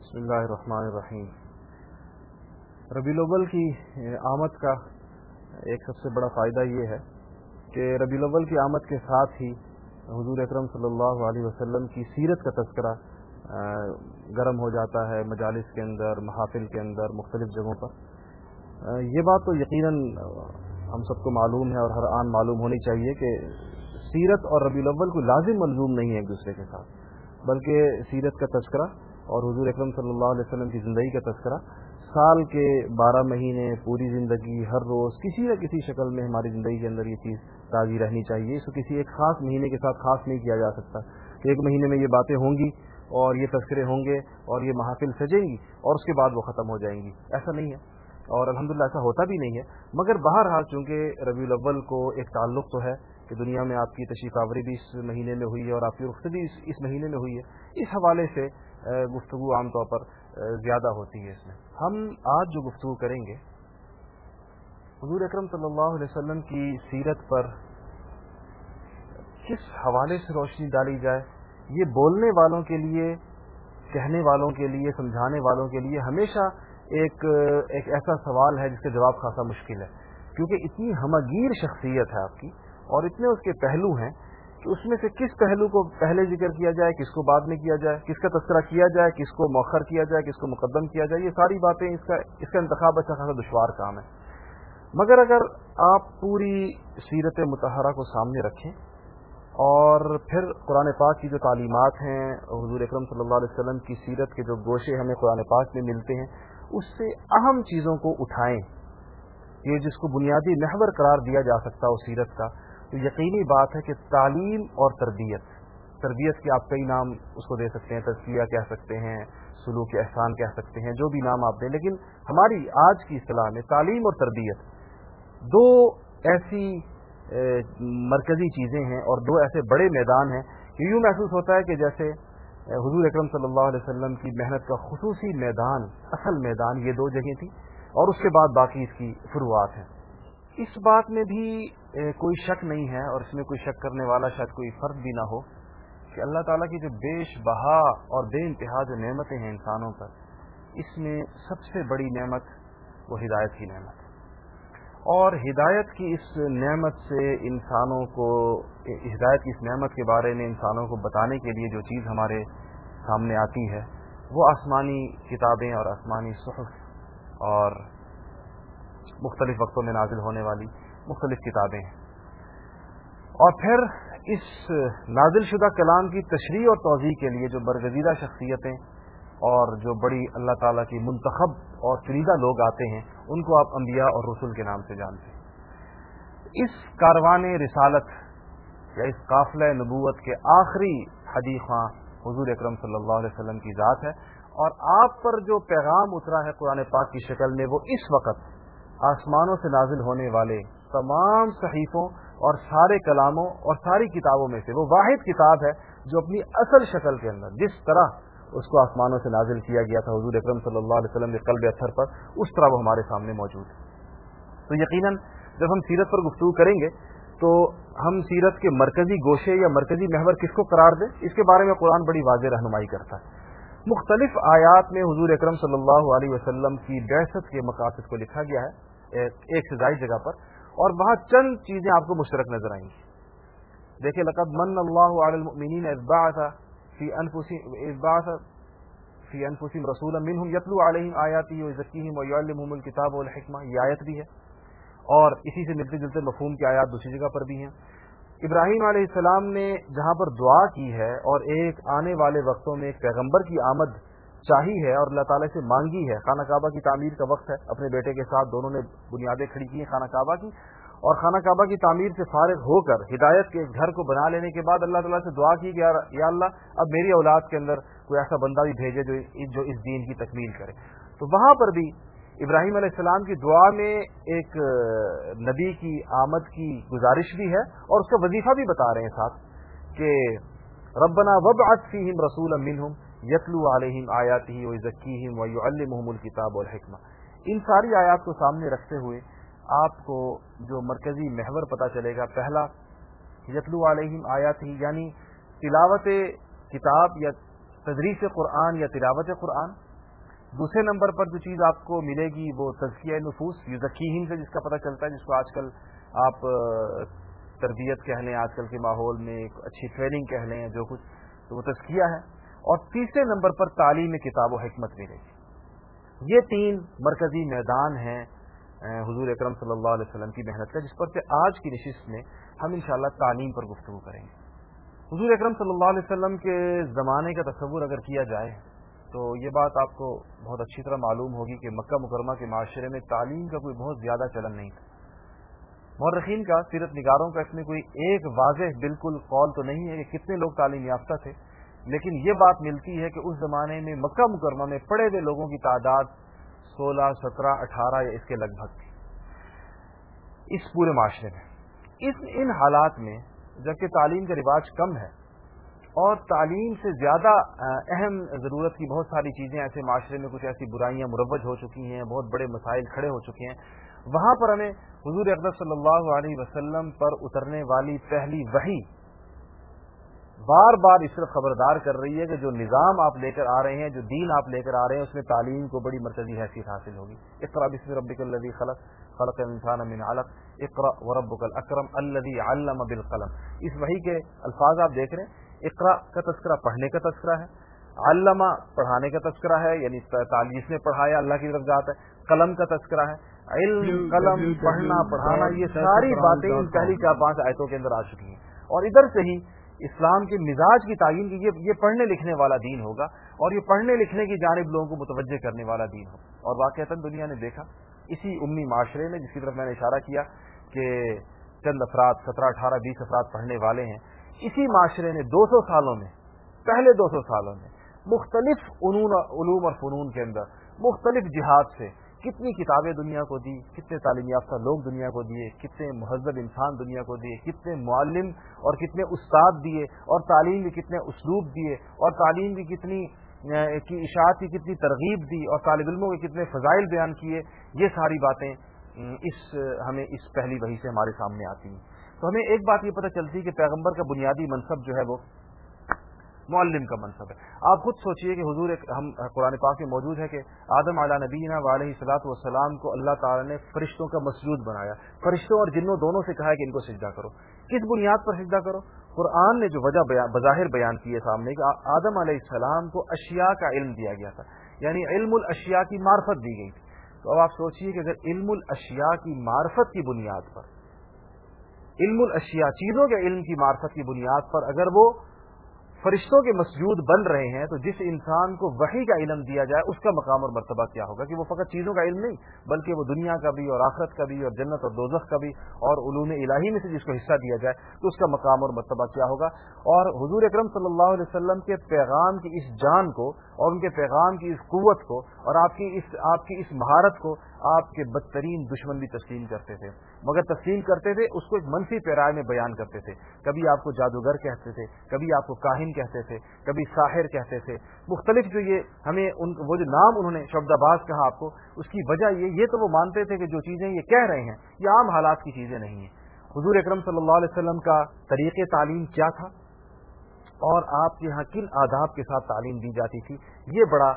بسم اللہ الرحمن الرحیم۔ ربی الاول کی آمد کا ایک سب سے بڑا فائدہ یہ ہے کہ ربی الاول کی آمد کے ساتھ ہی حضور اکرم صلی اللہ علیہ وسلم کی سیرت کا تذکرہ گرم ہو جاتا ہے مجالس کے اندر، محافل کے اندر، مختلف جگہوں پر۔ یہ بات تو یقیناً ہم سب کو معلوم ہے اور ہر آن معلوم ہونی چاہیے کہ سیرت اور ربی الاول کو لازم ملزوم نہیں ہے ایک دوسرے کے ساتھ، بلکہ سیرت کا تذکرہ اور حضور اکرم صلی اللہ علیہ وسلم کی زندگی کا تذکرہ، سال کے بارہ مہینے پوری زندگی، ہر روز کسی نہ کسی شکل میں ہماری زندگی کے اندر یہ چیز تازی رہنی چاہیے۔ اس کو کسی ایک خاص مہینے کے ساتھ خاص نہیں کیا جا سکتا۔ کہ ایک مہینے میں یہ باتیں ہوں گی اور یہ تذکرے ہوں گے اور یہ محافل سجیں گی اور اس کے بعد وہ ختم ہو جائیں گی۔ ایسا نہیں ہے۔ اور الحمدللہ ایسا ہوتا بھی نہیں ہے۔ مگر بہرحال چونکہ ربیع الاول کو ایک تعلق تو ہے کہ دنیا میں آپ کی تشریف آوری بھی اس مہینے میں ہوئی ہے اور آپ کی رخصتی بھی اس مہینے میں ہوئی ہے، اس حوالے سے گفتگو عام طور پر زیادہ ہوتی ہے اس میں۔ ہم آج جو گفتگو کریں گے، حضور اکرم صلی اللہ علیہ وسلم کی سیرت پر کس حوالے سے روشنی ڈالی جائے، یہ بولنے والوں کے لیے، کہنے والوں کے لیے، سمجھانے والوں کے لیے ہمیشہ ایک ایک ایسا سوال ہے جس کا جواب خاصا مشکل ہے۔ کیونکہ اتنی ہمگیر شخصیت ہے آپ کی اور اتنے اس کے پہلو ہیں کہ اس میں سے کس پہلو کو پہلے ذکر کیا جائے، کس کو بعد میں کیا جائے، کس کا تذکرہ کیا جائے، کس کو مؤخر کیا جائے، کس کو مقدم کیا جائے، یہ ساری باتیں اس کا اس کا انتخاب اچھا خاصا دشوار کام ہے۔ مگر اگر آپ پوری سیرت متحرہ کو سامنے رکھیں اور پھر قرآن پاک کی جو تعلیمات ہیں، حضور اکرم صلی اللہ علیہ وسلم کی سیرت کے جو گوشے ہمیں قرآن پاک میں ملتے ہیں، اس سے اہم چیزوں کو اٹھائیں یہ جس کو بنیادی محور قرار دیا جا سکتا ہے اس سیرت کا۔ تو یقینی بات ہے کہ تعلیم اور تربیت تربیت کے آپ کئی نام اس کو دے سکتے ہیں تجزیہ کہہ سکتے ہیں، سلوک احسان کہہ سکتے ہیں، جو بھی نام آپ دیں۔ لیکن ہماری آج کی اصطلاح میں تعلیم اور تربیت دو ایسی مرکزی چیزیں ہیں اور دو ایسے بڑے میدان ہیں کہ یوں محسوس ہوتا ہے کہ جیسے حضور اکرم صلی اللہ علیہ وسلم کی محنت کا خصوصی میدان، اصل میدان یہ دو جگہیں تھیں اور اس کے بعد باقی اس کی فروعات ہیں۔ اس بات میں بھی کوئی شک نہیں ہے اور اس میں کوئی شک کرنے والا شاید کوئی فرق بھی نہ ہو کہ اللہ تعالیٰ کی جو بیش بہا اور بے انتہا جو نعمتیں ہیں انسانوں پر، اس میں سب سے بڑی نعمت وہ ہدایت کی نعمت اور ہدایت کی اس نعمت سے انسانوں کو ہدایت کی اس نعمت کے بارے میں انسانوں کو بتانے کے لیے جو چیز ہمارے سامنے آتی ہے، وہ آسمانی کتابیں اور آسمانی صحف اور مختلف وقتوں میں نازل ہونے والی مختلف کتابیں ہیں۔ اور پھر اس نازل شدہ کلام کی تشریح اور توضیع کے لیے جو برگزیدہ شخصیتیں اور جو بڑی اللہ تعالیٰ کی منتخب اور چنیدہ لوگ آتے ہیں، ان کو آپ انبیاء اور رسول کے نام سے جانتے ہیں۔ اس کاروان رسالت یا اس قافلہ نبوت کے آخری حدیث حضور اکرم صلی اللہ علیہ وسلم کی ذات ہے۔ اور آپ پر جو پیغام اترا ہے قرآن پاک کی شکل میں، وہ اس وقت آسمانوں سے نازل ہونے والے تمام صحیفوں اور سارے کلاموں اور ساری کتابوں میں سے وہ واحد کتاب ہے جو اپنی اصل شکل کے اندر جس طرح اس کو آسمانوں سے نازل کیا گیا تھا حضور اکرم صلی اللہ علیہ وسلم کے قلب اثر پر، اس طرح وہ ہمارے سامنے موجود ہے۔ تو یقیناً جب ہم سیرت پر گفتگو کریں گے تو ہم سیرت کے مرکزی گوشے یا مرکزی محور کس کو قرار دیں؟ اس کے بارے میں قرآن بڑی واضح رہنمائی کرتا ہے۔ مختلف آیات میں حضور اکرم صلی اللہ علیہ وسلم کی بحثت کے مقاصد کو لکھا گیا ہے۔ ایک سے زائد جگہ پر، اور وہاں چند چیزیں آپ کو مشترک نظر آئیں گی۔ دیکھیں، لقد من اللہ المؤمنین اذباعث فی انفسهم اذباعث فی انفسهم رسولا منهم یتلو علیہم آیاتی ویزکیہم ویعلمهم الکتاب والحکمہ، یہ آیت بھی ہے۔ اور اسی سے ملتے جلتے مفہوم کی آیات دوسری جگہ پر بھی ہیں۔ ابراہیم علیہ السلام نے جہاں پر دعا کی ہے، اور ایک آنے والے وقتوں میں ایک پیغمبر کی آمد چاہی ہے اور اللہ تعالیٰ سے مانگی ہے۔ خانہ کعبہ کی تعمیر کا وقت ہے۔ اپنے بیٹے کے ساتھ دونوں نے بنیادیں کھڑی کی ہیں خانہ کعبہ کی۔ اور خانہ کعبہ کی تعمیر سے فارغ ہو کر ہدایت کے گھر کو بنا لینے کے بعد اللہ تعالیٰ سے دعا کی کہ یا اللہ، اب میری اولاد کے اندر کوئی ایسا بندہ بھی بھیجے جو جو اس دین کی تکمیل کرے۔ تو وہاں پر بھی ابراہیم علیہ السلام کی دعا میں ایک نبی کی آمد کی گزارش بھی ہے اور اس کا وظیفہ بھی بتا رہے ہیں ساتھ کہ ربنا وب فیہم رسول منہم۔ یتلو علیہم آیات ہی و ذکیم و المحم الکتاب الحکمہ ان ساری آیات کو سامنے رکھتے ہوئے آپ کو جو مرکزی محور پتہ چلے گا، پہلا، یتلو علیہم آیات ہی یعنی تلاوت کتاب یا تدریس قرآن یا تلاوت قرآن۔ دوسرے نمبر پر جو چیز آپ کو ملے گی وہ تزکیہ نفوس یو ذکیم سے جس کا پتہ چلتا ہے، جس کو آج کل آپ تربیت کہہ لیں، آج کل کے ماحول میں ایک اچھی ٹریننگ کہہ لیں، جو کچھ، تو وہ تزکیہ ہے۔ اور تیسرے نمبر پر تعلیم کتاب و حکمت ملے گی۔ یہ تین مرکزی میدان ہیں حضور اکرم صلی اللہ علیہ وسلم کی محنت کا، جس پر سے آج کی نشست میں ہم انشاءاللہ تعلیم پر گفتگو کریں گے۔ حضور اکرم صلی اللہ علیہ وسلم کے زمانے کا تصور اگر کیا جائے، تو یہ بات آپ کو بہت اچھی طرح معلوم ہوگی کہ مکہ مکرمہ کے معاشرے میں تعلیم کا کوئی بہت زیادہ چلن نہیں تھا۔ مورخین کا، سیرت نگاروں کا اس میں کوئی ایک واضح بالکل قول تو نہیں ہے کہ کتنے لوگ تعلیم یافتہ تھے لیکن یہ بات ملتی ہے کہ اس زمانے میں مکہ مکرمہ میں پڑے ہوئے لوگوں کی تعداد سولہ، سترہ، اٹھارہ یا اس کے لگ بھگ تھی اس پورے معاشرے میں۔ اس ان حالات میں جبکہ تعلیم کا رواج کم ہے اور تعلیم سے زیادہ اہم ضرورت کی بہت ساری چیزیں ایسے معاشرے میں کچھ ایسی برائیاں مروج ہو چکی ہیں، بہت بڑے مسائل کھڑے ہو چکے ہیں۔ وہاں پر ہمیں حضور اقدر صلی اللہ علیہ وسلم پر اترنے والی پہلی وہی بار بار اس طرح خبردار کر رہی ہے کہ جو نظام آپ لے کر آ رہے ہیں، جو دین آپ لے کر آ رہے ہیں، اس میں تعلیم کو بڑی مرکزی حیثیت حاصل ہوگی۔ اس طرح بسم ربک الذی خلق خلق انسان من علق اقرا وربک الاکرم الذی علم بالقلم۔ اس وحی کے الفاظ آپ دیکھ رہے ہیں۔ اقرا کا تذکرہ پڑھنے کا تذکرہ ہے علامہ پڑھانے کا تذکرہ ہے یعنی تعلیس نے پڑھایا اللہ کی طرف جاتا ہے، قلم کا تذکرہ ہے۔ علم، قلم، پڑھنا، پڑھانا، یہ ساری باتیں پہلی چار پانچ آیتوں کے اندر آ چکی ہیں۔ اور ادھر سے ہی اسلام کے مزاج کی تعین کی، یہ پڑھنے لکھنے والا دین ہوگا اور یہ پڑھنے لکھنے کی جانب لوگوں کو متوجہ کرنے والا دین ہوگا۔ اور واقعات دنیا نے دیکھا، اسی امی معاشرے میں، جس کی طرف میں نے اشارہ کیا کہ چند افراد، سترہ، اٹھارہ، بیس افراد پڑھنے والے ہیں، اسی معاشرے نے دو سو سالوں میں، پہلے دو سو سالوں میں مختلف علوم اور فنون کے اندر مختلف جہاد سے کتنی کتابیں دنیا کو دی، کتنے تعلیم یافتہ لوگ دنیا کو دیے، کتنے مہذب انسان دنیا کو دیے، کتنے معلم اور کتنے استاد دیے، اور تعلیم کے کتنے اسلوب دیے، اور تعلیم کی کتنی کی اشاعت کی کتنی ترغیب دی، اور طالب علموں کے کتنے فضائل بیان کیے، یہ ساری باتیں اس، ہمیں اس پہلی وہی سے ہمارے سامنے آتی ہیں۔ تو ہمیں ایک بات یہ پتہ چلتی ہے کہ پیغمبر کا بنیادی منصب جو ہے وہ معلم کا منصب ہے۔ آپ خود سوچئے کہ حضور ہم قرآن پاک میں موجود ہے کہ آدم علیہ نبینہ علیہ صلاحت والسلام کو اللہ تعالیٰ نے فرشتوں کا مسجود بنایا۔ فرشتوں اور جنوں دونوں سے کہا ہے کہ ان کو سجدہ کرو۔ کس بنیاد پر سجدہ کرو؟ قرآن نے جو وجہ بظاہر بیان کی ہے سامنے کہ آدم علیہ السلام کو اشیاء کا علم دیا گیا تھا۔ یعنی علم الاشیاء کی معرفت دی گئی تھی۔ تو اب آپ سوچئے کہ اگر علم الاشیاء کی معرفت کی بنیاد پر علم الاشیاء، چیزوں کے علم کی معرفت کی بنیاد پر اگر وہ فرشتوں کے مسجود بن رہے ہیں، تو جس انسان کو وہی کا علم دیا جائے، اس کا مقام اور مرتبہ کیا ہوگا؟ کہ وہ فقط چیزوں کا علم نہیں، بلکہ وہ دنیا کا بھی اور آخرت کا بھی اور جنت اور دوزخ کا بھی اور علوم الہی میں سے جس کو حصہ دیا جائے، تو اس کا مقام اور مرتبہ کیا ہوگا؟ اور حضور اکرم صلی اللہ علیہ وسلم کے پیغام کی اس جان کو اور ان کے پیغام کی اس قوت کو اور آپ کی اس، آپ کی اس مہارت کو آپ کے بدترین دشمن بھی تسلیم کرتے تھے۔ مگر تسلیم کرتے تھے، اس کو ایک منفی پیرائے میں بیان کرتے تھے۔ کبھی آپ کو جادوگر کہتے تھے، کبھی آپ کو کاہن کہتے تھے، کبھی ساحر کہتے تھے۔ مختلف جو یہ ہمیں ان وہ جو نام انہوں نے شبد آباز کہا آپ کو، اس کی وجہ یہ یہ تو وہ مانتے تھے کہ جو چیزیں یہ کہہ رہے ہیں، یہ عام حالات کی چیزیں نہیں ہیں۔ حضور اکرم صلی اللہ علیہ وسلم کا طریق تعلیم کیا تھا؟ اور آپ کے یہاں کن آداب کے ساتھ تعلیم دی جاتی تھی؟ یہ بڑا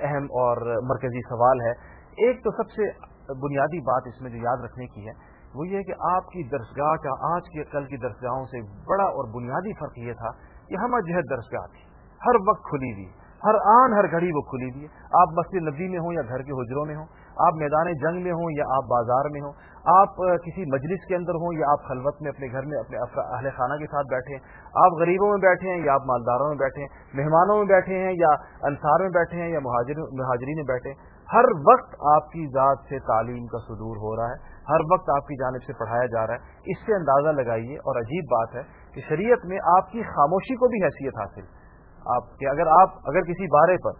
اہم اور مرکزی سوال ہے۔ ایک تو سب سے بنیادی بات اس میں جو یاد رکھنے کی ہے، وہ یہ کہ آپ کی درسگاہ کا، آج کے کل کی درسگاہوں سے بڑا اور بنیادی فرق یہ تھا کہ ہم جہد درسگاہ تھی ہر وقت کھلی ہوئی، ہر آن، ہر گھڑی وہ کھلی ہوئی آپ مسجد نبی میں ہوں یا گھر کے حجروں میں ہوں، آپ میدان جنگ میں ہوں یا آپ بازار میں ہوں، آپ کسی مجلس کے اندر ہوں یا آپ خلوت میں اپنے گھر میں، اپنے اہل خانہ کے ساتھ بیٹھے ہیں، آپ غریبوں میں بیٹھے ہیں یا آپ مالداروں میں بیٹھے ہیں، مہمانوں میں بیٹھے ہیں یا انصار میں بیٹھے ہیں یا مہاجرین میں بیٹھے ہیں۔ ہر وقت آپ کی ذات سے تعلیم کا صدور ہو رہا ہے، ہر وقت آپ کی جانب سے پڑھایا جا رہا ہے۔ اس سے اندازہ لگائیے، اور عجیب بات ہے کہ شریعت میں آپ کی خاموشی کو بھی حیثیت حاصل۔ آپ کہ اگر آپ، اگر کسی بارے پر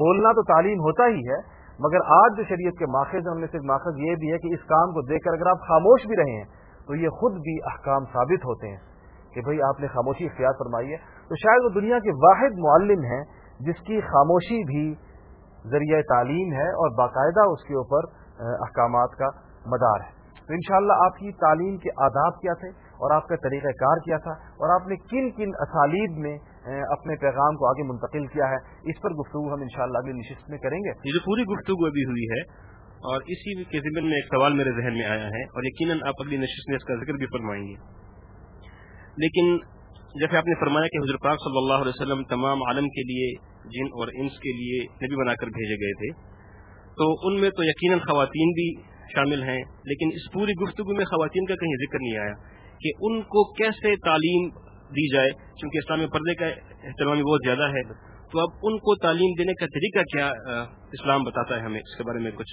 بولنا تو تعلیم ہوتا ہی ہے، مگر آج جو شریعت کے ماخذ ہیں، ان میں سے ماخذ یہ بھی ہے کہ اس کام کو دیکھ کر اگر آپ خاموش بھی رہے ہیں تو یہ خود بھی احکام ثابت ہوتے ہیں کہ بھئی آپ نے خاموشی اختیار فرمائی ہے۔ تو شاید وہ دنیا کے واحد معلم ہیں جس کی خاموشی بھی ذریعہ تعلیم ہے اور باقاعدہ اس کے اوپر احکامات کا مدار ہے۔ تو انشاءاللہ آپ کی تعلیم کے آداب کیا تھے اور آپ کا طریقہ کار کیا تھا اور آپ نے کن کن اسالیب میں اپنے پیغام کو آگے منتقل کیا ہے، اس پر گفتگو ہم انشاءاللہ شاء نشست میں کریں گے۔ یہ جو پوری گفتگو ابھی ہوئی ہے اور اسی کے ذمن میں ایک سوال میرے ذہن میں آیا ہے اور یقیناً آپ اگلی نشست میں اس کا ذکر بھی فرمائیں گے۔ لیکن جیسے آپ نے فرمایا کہ حضرت پاک صلی اللہ علیہ وسلم تمام عالم کے لیے جن اور انس کے لیے نبی بنا کر بھیجے گئے تھے۔ تو ان میں تو یقیناً خواتین بھی شامل ہیں، لیکن اس پوری گفتگو میں خواتین کا کہیں ذکر نہیں آیا کہ ان کو کیسے تعلیم دی جائے، چونکہ اسلامی پردے کا احترام بہت زیادہ ہے۔ تو اب ان کو تعلیم دینے کا طریقہ کیا اسلام بتاتا ہے ہمیں، اس کے بارے میں کچھ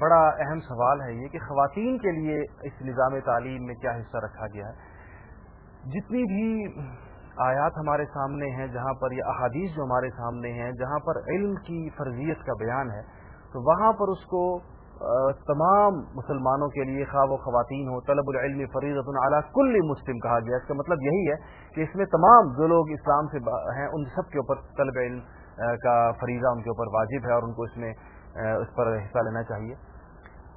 بڑا اہم سوال ہے یہ کہ خواتین کے لیے اس نظام تعلیم میں کیا حصہ رکھا گیا ہے؟ جتنی بھی آیات ہمارے سامنے ہیں، جہاں پر یہ احادیث جو ہمارے سامنے ہیں، جہاں پر علم کی فرضیت کا بیان ہے، تو وہاں پر اس کو تمام مسلمانوں کے لیے خواب و خواتین ہو طلب العلم فریض اعلیٰ کل مسلم کہا گیا۔ اس کا مطلب یہی ہے کہ اس میں تمام جو لوگ اسلام سے ہیں، ان سب کے اوپر طلب علم کا فریضہ ان کے اوپر واجب ہے اور ان کو اس میں اس پر حصہ لینا چاہیے۔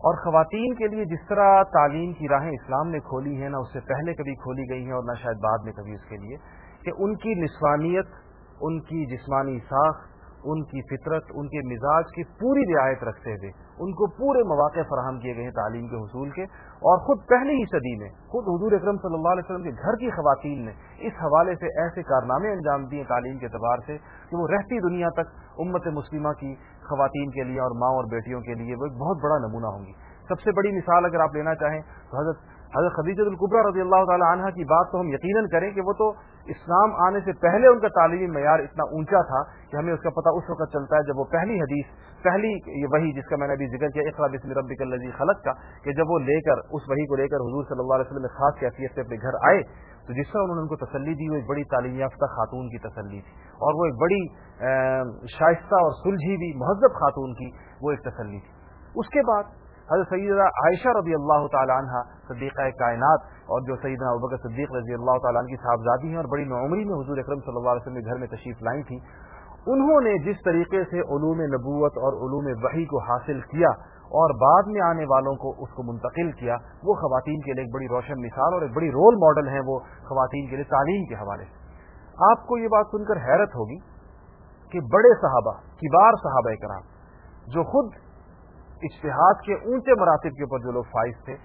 اور خواتین کے لیے جس طرح تعلیم کی راہیں اسلام نے کھولی ہیں، نہ اس سے پہلے کبھی کھولی گئی ہیں اور نہ شاید بعد میں کبھی اس کے لیے۔ کہ ان کی نسوانیت، ان کی جسمانی ساخت، ان کی فطرت، ان کے مزاج کی پوری رعایت رکھتے ہوئے، ان کو پورے مواقع فراہم کیے گئے ہیں تعلیم کے حصول کے۔ اور خود پہلی ہی صدی میں، خود حضور اکرم صلی اللہ علیہ وسلم کے گھر کی خواتین نے اس حوالے سے ایسے کارنامے انجام دیے تعلیم کے اعتبار سے کہ وہ رہتی دنیا تک امت مسلمہ کی خواتین کے لیے اور ماں اور بیٹیوں کے لیے وہ ایک بہت بڑا نمونہ ہوں گی۔ سب سے بڑی مثال اگر آپ لینا چاہیں تو حضرت حضرت خدیج القبرہ رضی اللہ تعالی عنہ کی بات تو ہم یقیناً کریں کہ وہ تو اسلام آنے سے پہلے ان کا تعلیمی معیار اتنا اونچا تھا کہ ہمیں اس کا پتہ اس وقت چلتا ہے جب وہ پہلی حدیث، پہلی وہی جس کا میں نے ابھی ذکر کیا اقرا بسم ربک الذی خلق کا، کہ جب وہ لے کر، اس وہی کو لے کر حضور صلی اللہ علیہ وسلم خاص کیفیت سے اپنے گھر آئے، تو جس طرح انہوں نے ان کو تسلی دی، وہ ایک بڑی تعلیم یافتہ خاتون کی تسلی تھی اور وہ ایک بڑی شائستہ اور سلجھی بھی مہذب خاتون کی وہ ایک تسلی تھی۔ اس کے بعد حضرت سیدہ عائشہ رضی اللہ تعالیٰ عنہ صدیقہ کائنات اور جو سیدنا ابکر صدیق رضی اللہ تعالیٰ عنہ کی صاحبزادی ہیں اور بڑی نعمری میں حضور اکرم صلی اللہ علیہ وسلم گھر میں تشریف لائی تھی انہوں نے جس طریقے سے علوم نبوت اور علوم وحی کو حاصل کیا اور بعد میں آنے والوں کو اس کو منتقل کیا، وہ خواتین کے لیے ایک بڑی روشن مثال اور ایک بڑی رول ماڈل ہیں وہ خواتین کے لیے تعلیم کے حوالے سے۔ آپ کو یہ بات سن کر حیرت ہوگی کہ بڑے صحابہ، کبار صحابہ کرام جو خود اشتہاد کے اونچے مراتب کے اوپر جو لوگ فائز تھے،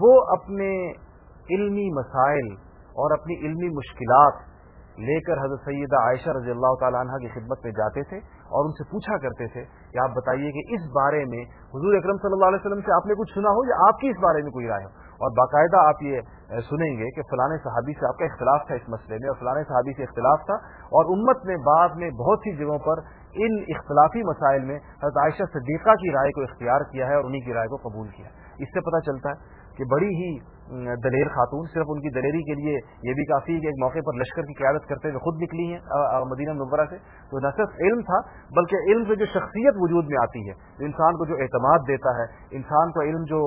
وہ اپنے علمی مسائل اور اپنی علمی مشکلات لے کر حضرت سیدہ عائشہ رضی اللہ تعالیٰ عنہ کی خدمت میں جاتے تھے اور ان سے پوچھا کرتے تھے کہ آپ بتائیے کہ اس بارے میں حضور اکرم صلی اللہ علیہ وسلم سے آپ نے کچھ سنا ہو یا آپ کی اس بارے میں کوئی رائے ہو؟ اور باقاعدہ آپ یہ سنیں گے کہ فلاں صحابی سے آپ کا اختلاف تھا اس مسئلے میں، اور فلاں صحابی سے اختلاف تھا، اور امت نے بعد میں بہت سی جگہوں پر ان اختلافی مسائل میں حضرت عائشہ صدیقہ کی رائے کو اختیار کیا ہے اور انہی کی رائے کو قبول کیا اس سے پتہ چلتا ہے کہ بڑی ہی دلیر خاتون صرف ان کی دلیری کے لیے یہ بھی کافی کہ ایک موقع پر لشکر کی قیادت کرتے ہوئے خود نکلی ہیں مدینہ منورہ سے۔ تو نہ صرف علم تھا، بلکہ علم سے جو شخصیت وجود میں آتی ہے انسان کو جو اعتماد دیتا ہے، انسان کو علم جو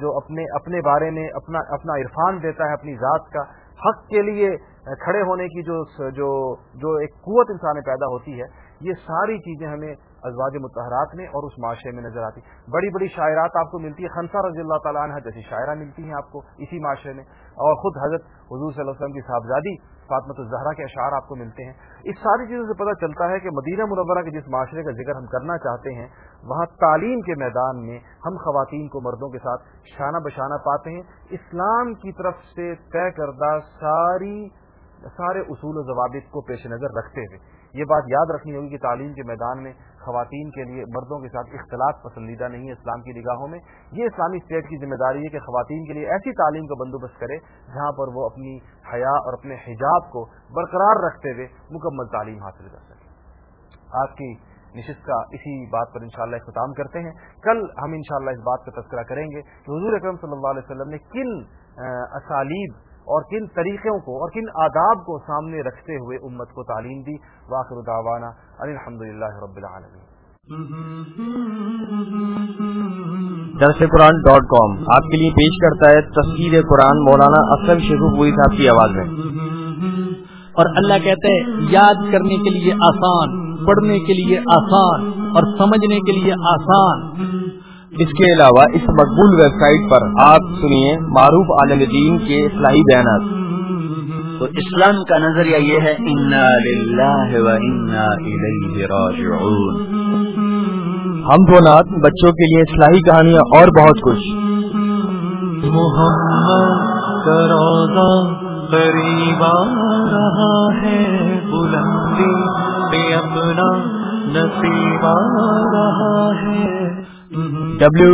جو اپنے اپنے بارے میں اپنا اپنا عرفان دیتا ہے، اپنی ذات کا۔ حق کے لیے کھڑے ہونے کی جو جو جو ایک قوت انسان میں پیدا ہوتی ہے، یہ ساری چیزیں ہمیں ازواج متحرات میں اور اس معاشرے میں نظر آتی۔ بڑی بڑی شاعرات آپ کو ملتی ہے خنسا رضی اللہ تعالیٰ عنہ جیسی شاعرہ ملتی ہیں آپ کو اسی معاشرے میں۔ اور خود حضرت حضور صلی اللہ علیہ وسلم کی صاحبزادی فاطمت الزہرا کے اشعار آپ کو ملتے ہیں۔ اس ساری چیزوں سے پتہ چلتا ہے کہ مدینہ منورہ کے جس معاشرے کا ذکر ہم کرنا چاہتے ہیں وہاں تعلیم کے میدان میں ہم خواتین کو مردوں کے ساتھ شانہ بشانہ پاتے ہیں۔ اسلام کی طرف سے طے کردہ ساری، سارے اصول و ضوابط کو پیش نظر رکھتے ہوئے۔ یہ بات یاد رکھنی ہوگی کہ تعلیم کے میدان میں خواتین کے لیے مردوں کے ساتھ اختلاط پسندیدہ نہیں ہے اسلام کی نگاہوں میں۔ یہ اسلامی اسٹیٹ کی ذمہ داری ہے کہ خواتین کے لیے ایسی تعلیم کا بندوبست کرے جہاں پر وہ اپنی حیا اور اپنے حجاب کو برقرار رکھتے ہوئے مکمل تعلیم حاصل کر سکے آج کی نشست کا اسی بات پر انشاءاللہ اختتام کرتے ہیں۔ کل ہم انشاءاللہ اس بات کا تذکرہ کریں گے۔ کہ حضور اکرم صلی اللہ علیہ وسلم نے کن اسالیب اور کن طریقوں کو اور کن آداب کو سامنے رکھتے ہوئے امت کو تعلیم دی۔ واخر دعوانا الحمد للہ رب العالمین۔ درس قرآن ڈاٹ کام آپ کے لیے پیش کرتا ہے تصویر قرآن مولانا اسلم شیخو پوری صاحب کی آواز میں۔ اور اللہ کہتے ہیں یاد کرنے کے لیے آسان پڑھنے کے لیے آسان اور سمجھنے کے لیے آسان۔ اس کے علاوہ اس مقبول ویب سائٹ پر آپ سنیے معروف عالم دین کے اصلاحی بیانات۔ تو اسلام کا نظریہ یہ ہے انا للہ و انا الیہ راجعون۔ ہم دو نات بچوں کے لیے اصلاحی کہانیاں اور بہت کچھ۔ محمد کا روزہ قریب آ رہا ہے بلندی بے اپنا نصیب آ رہا ہے۔ ڈبلو